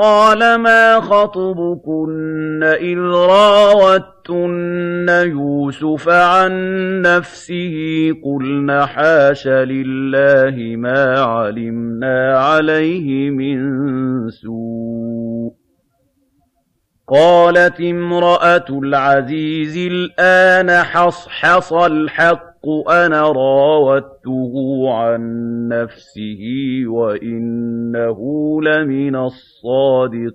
قَالَ مَا خَطْبُكُنَّ إِذْ رَاوَدتُّنَّ يُوسُفَ عَن نَّفْسِهِ ۚ قُلْنَ حَاشَ لِلَّهِ مَا عَلِمْنَا عَلَيْهِ مِن سُوءٍ ۚ قَالَتِ امْرَأَتُ الْعَزِيزِ الْآنَ حَصْحَصَ الْحَقُّ أَنَا رَاوَدتُّهُ عَن نَّفْسِهِ وَإِنَّهُ لَمِنَ الصَّادِقِينَ.